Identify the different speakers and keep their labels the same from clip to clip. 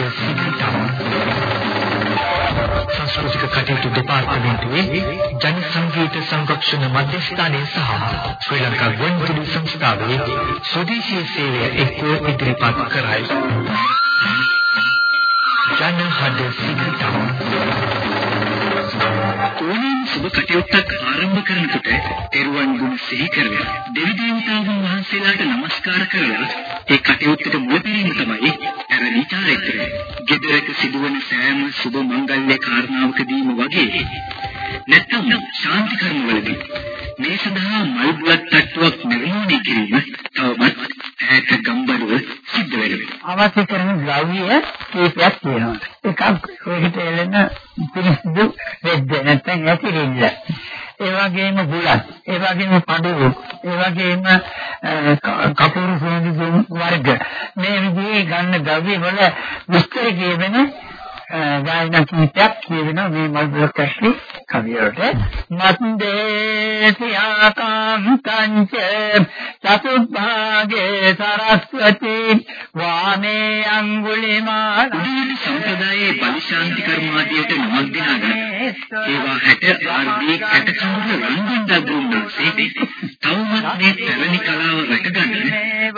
Speaker 1: ජනහද සිටිතම සංස්කෘතික කටයුතු දෙපාර්තමේන්තුවේ ජන සංගීත සංරක්ෂණ මධ්‍යස්ථානයේ සහ ශ්‍රී ලංකා ගුවන්විදුලි සංස්ථාවේ ස්වදේශීය සේවය එක්ව ඉදිරිපත් කරයි. ජනහද සිටිතම ඕනෑම සුබ කටයුත්තක් ආරම්භ කරනකොට තෙරුවන් ගුණ සිහි කරගෙන දෙවි දේවතාවුන් වහන්සේලාට নমස්කාර කරලා ඒ කටයුත්තට මුලපිරීම තමයි ඇරණි චාරිත්‍රය. gedaraක සිදුවන සෑම සුබ මංගල්‍ය කාරණාවකදීම වගේ නැත්නම් ශාන්ති කර්මවලදී මේ සඳහා මල් බුලත් තට්ටුවක් නිර්මාණය කිරීම තවමත් ඈත ගම්බරුව සිද්ධ වෙනවා.
Speaker 2: අවශ්‍ය කරන ද්‍රව්‍ය කීපයක් තියෙනවා. එකක් ඔහෙට එළෙන පිරිසිදු රෙද්ද නැත්නම් ඇතිරිල්ල. ඒ වගේම බුලත්, ඒ වගේම පඩුව, ඒ වගේම කපුරු සුවඳ වර්ග. මේ විදිහේ ගන්න ද්‍රව්‍ය වල විස්තර කියවෙන ගායනා කීපයක් කියවෙනවා මේ මල්බුල කැස්ලි කවියට මන්දේසි ආකාන්තංච චතුබ්භාගේ සරස්වති වාමේ අඟුලිමාල.
Speaker 1: සම්ප්‍රදායේ බලිශාන්ති කර්මාදියට නමක් දෙනාගෙන ඒවා 60 ආර්දී කැටකඳුර රංගන දබුන්නාසේ තවමත් මේ පැරණි කලාව රැකගන්න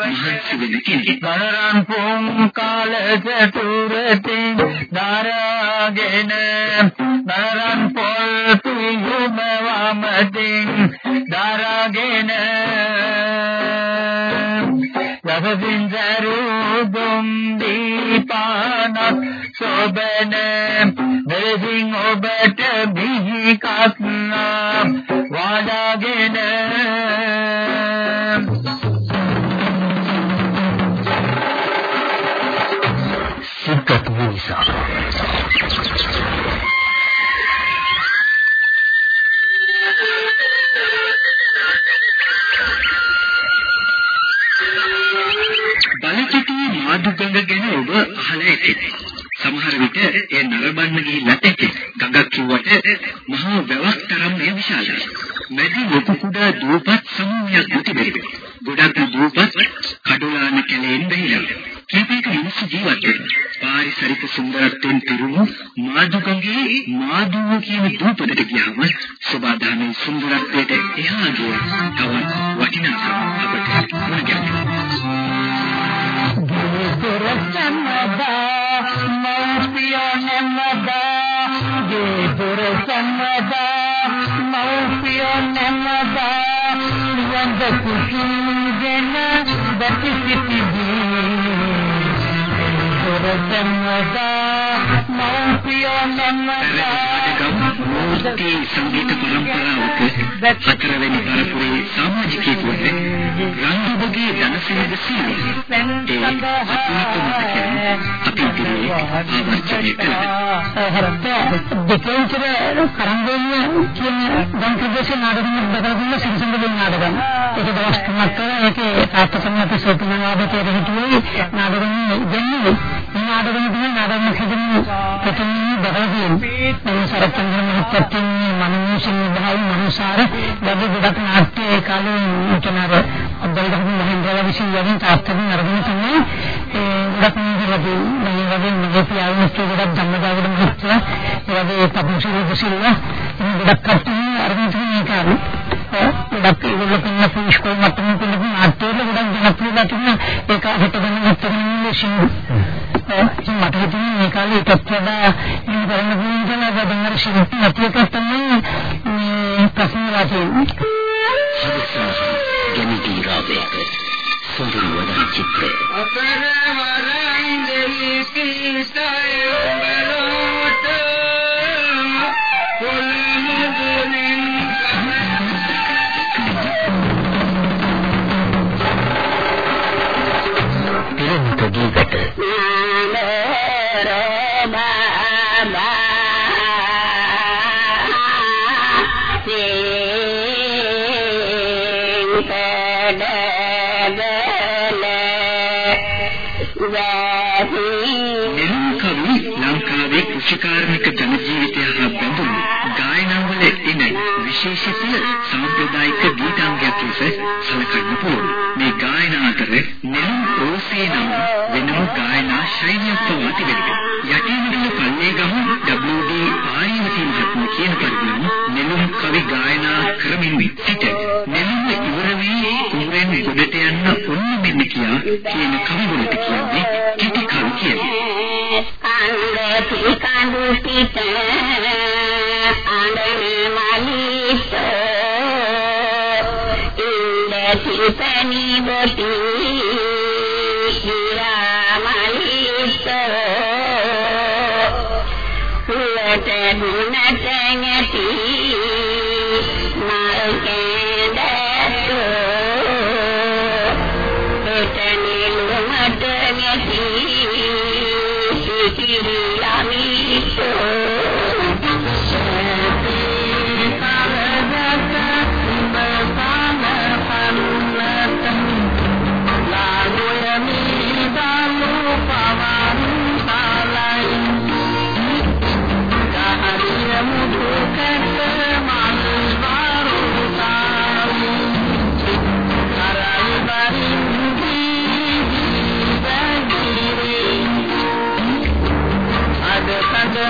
Speaker 1: මහන්සි වෙන කෙනෙක්.
Speaker 2: බණරන් පොන් කාල චතුරතින් දරාගෙන බණරන් පොල් තුයුම වමදින් යසසින් දරුදුම් දීපානක් සොබන මෙලෙසින් ඔබට බිහි කස්නා
Speaker 1: සමහර විට ඒ නරඹන්න ගිහිල්ලා ඇති. ගඟක් කිව්වට මහා වැවක් තරම් මේ විශාලයි. මැදි ලොකු කුඩා දූපත් සමූහයක් තිබෙනවා. ගොඩක් දූපත් කඩුලාන කැලෙන් බැහැලා. කීපයක මිනිස්සු ජීවත් වෙනවා. පාරිසරික සුන්දරත්වයෙන් පිරුණු මාදුගඟේ මාදුව කියන දූපතට ගියාම සබදාමේ සුන්දරත්වයට එහා ගිය තවත් වටිනාකමක් අපට මුණ ගැහෙනවා.
Speaker 2: नं प्रिया नंढा නමදා
Speaker 1: මූර්ති සංගීත පරම්පරාවක හතරවෙනි පරපුරේ සමාජිකයෙකු වන්නේ රංගබගේ ජනසේවක සීලි. ඒ අතුලත මතකයන් අපි ඉදිරියේ ආවර්ජනය කරනවා.
Speaker 2: දෙකේතර කරංගෝන්න කියන දන්තදේශ නාටකයක් බදගන්න සිංසඳ නාටකම්. ඒක දවස් තුනක් ඒකේ තාත්තසම්මත සෝපනාවදේ හිටියේ නාටකම් ඉගෙනන්නේ. මේ නාටකම් තමයි නාටකම් හදන්නේ ප්‍රථම බදගන්නේ. මේ සරච්චන්ද්‍ර මහත්තයන් මනෝසිංහ භාවි මනෝසාර වැඩි ගොඩක් නාට්‍ය ඒ කාලේ උතනර අබ්බල්දහම මහින්ද්‍රලා විසින් යමින් තාත්තගෙන් අරගෙන තමයි ඒ ගොඩක් නිරදී මේ වගේ මගේ පියාණන් ගොඩක් ධම්මදාගල මහත්තයා ඒ වගේ තපුසිරි කුසිල්ලා ගොඩක් කට්ටිය අරගෙන තමයි ඒ කාලේ. ගොඩක් ඒගොල්ලෝ කියන පුස්කෝ මට්ටමින් කියන නාට්‍යවල ගොඩක් ජනප්‍රියලා තිබුණා. ඒ කාලේ හිටගෙන හිටගෙන සිංහ ඉතින් මට හිතෙන්නේ මේ කාලේ ඊටත් වඩා ඉන්න කරන්න පුළුවන් කියලා ගොඩක් ශිල්පී නැතික තමයි මේ ප්‍රශ්න රාජේ
Speaker 1: ජනිතී රාවේක සුන්දර වදන චිත්‍රය
Speaker 2: අපර වරන් දෙවි පිටය
Speaker 1: කෘෂිකාර්මික ජන ජීවිතය හා බැඳුණු ගායනාවල එන විශේෂිත සාම්ප්‍රදායික ගීතාංගයක් ලෙස සැලකන්න පුළුවන්. මේ ගායනා අතර නෙළුම් රෝසේ නම් වෙනම ගායනා ශෛලියක් පවා තිබෙනවා. යටිනකල පල්ලේගම WD ආරියවතී මහත්මිය කියන පරිදිම නෙළුම් කවි ගායනා කරමින් සිට ඔන්න මෙන්න කියා කියන කවි වලට කියන්නේ කිටි කවි කියලා.
Speaker 3: අන්දති කඳු පිට අඬන මලිසෝ ඉන්දති පනි බොටි ඉරාමලිසෝ කුලට ගුණට නැති මල්
Speaker 2: you, me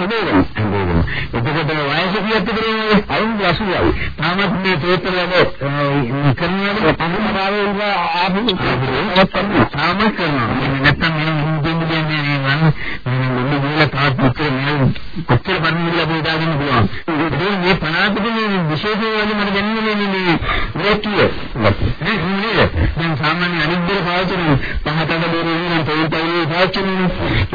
Speaker 2: පළාත අඳේරන. අඳේරන. එතකොට වයස කීයද කියන්නේ අවුරුදු 80යි. තාමත් මේ පේපර් වල කරනවද පහමාරේ ඉන්න ආපු තාමත් කරනවා. නැත්තම් මම හින්දින් කියන්නේ මම මම මුල තාත් පුතේ මම කොච්චර පරිණිල ලැබුවා දාගෙන පුළුවන්. ඒ මේ පනාතකේ විශේෂ වල මට දැනෙන්නේ මේ රේකිය. නේද? දැන් සාමාන්‍ය අනිත් දේ පාවිච්චි කරන පහතක දෝරේ නම් තේල් තවලේ පාවිච්චි කරන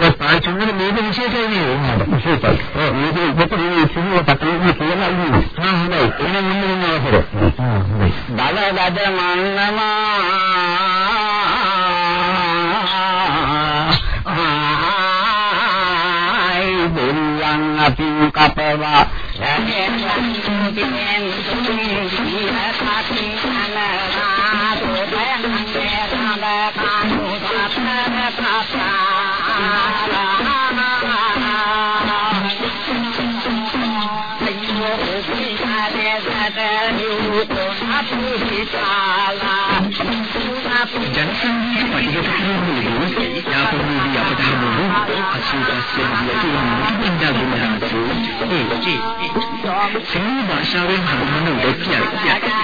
Speaker 2: ඒක පාවිච්චි කරන මේක විශේෂයි නේ විශේෂයි. ඔව් මේක පොතේ සිහින පටලවා කියලා ඉන්නේ. හා හොඳයි. එනම් මොන්න මොන අවසර. හා හොඳයි. බලගද බුල්ලන් අපි කපවා
Speaker 1: ජනසංගීත පටිගත කිරීමේදී යාපනේදී අපදානවල අසුපස්සේ මුතුන්දා ගුණාසු ඒ සිංහල භාෂාවෙන් හඳුන්වන උදෙක්කිය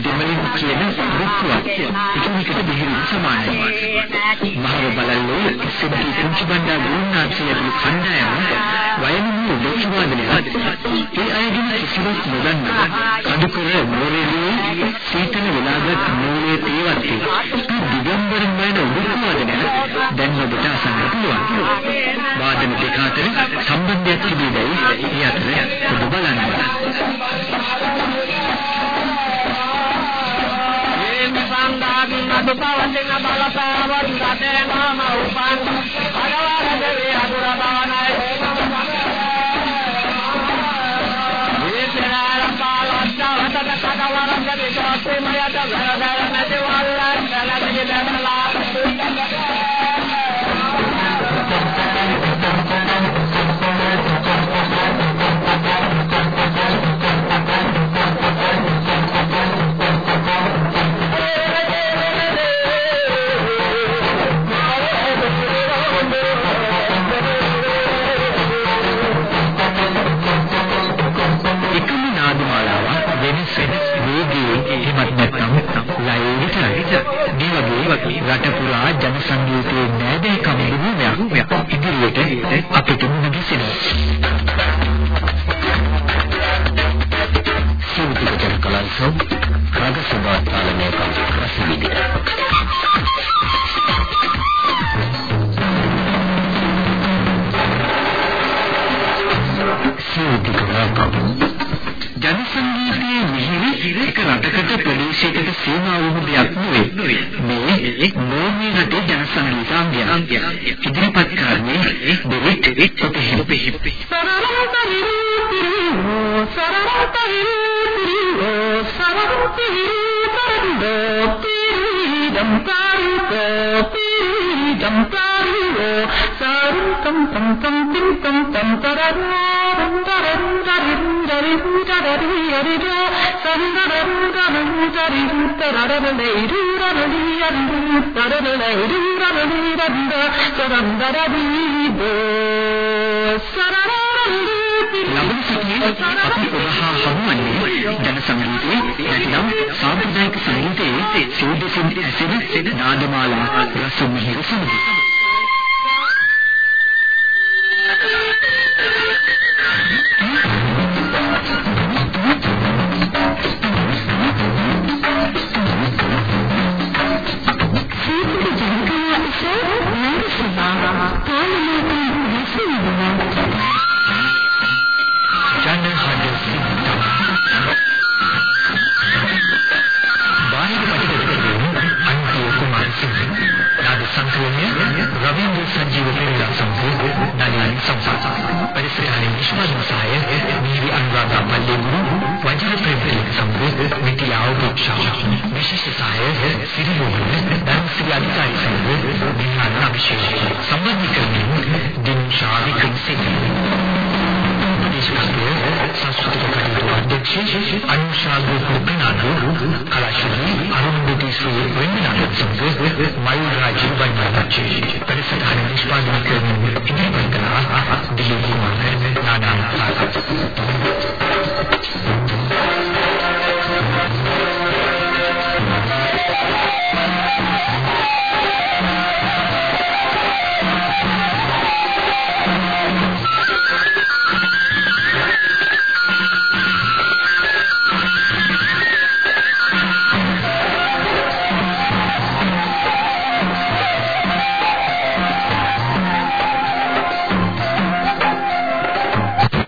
Speaker 1: දෙමළින් කියන රුක්කුවක් එකිනෙකට දෙහිරු සමානයි මහව බලල්ලෝ සිද්ධි කුංචි බණ්ඩා ගුණාසියගේ කණ්ඩායම වයනුම උදෙක්වාදනය ඒ අයගෙන කිසිවක් නොදන්නා කඳුකර මෝරේලියේ සීතල වෙලාගත් මූලයේ තේවත් දිගම්බරින් වයන උදෙක්වාදනය දැන් ඔබට අසන්න පුළුවන් ඔබ බලන්න.
Speaker 3: සංදාගින් අද පවතින බලපාවත් රටේ මම
Speaker 1: පුරා ජන සංගීතයේ නෑදෑකම් බොහෝමයක් ඉදිරියට අපිට මුණ ගැසෙනවා. සිවිතික ජන කලාංශෝ රාග සභා තාලනය කම් රසවිදින
Speaker 4: මේ නෝර්වේ රටේ ජන සංගීතාංගය. ඉදිරිපත් කරන්නේ David කොපෙහි.
Speaker 1: tam tam tam tim tam tam tararu ram tararu darim darim tararu yarido sam tararu daram darim tararu leiru rarali yaridu tararu leiru rarali randa saram daradi do sararali
Speaker 4: ලබන සතියේ අපි ඔබ හා හමුවන්නේ ජන ಅಧ್ಯಕ್ಷ ಅನುಶಾಲು ಕುರ್ಪಿನಾಡು ಕಲಾಶಿ ಅರುಂಧತಿ ಶ್ರೀ ವೆಂಕಟನಾಥನ್ ಸಿಂಗ್ ಮಯೂರ್ ರಾಜ್
Speaker 5: ಬಂಡಾಚಿ ಪರಿಸರ ನಿಷ್ಪಾದನೆ ಇದರ ದಿಲೀಪ್ ಕುಮಾರ್ ನಾನಾ ಸಾಗರ್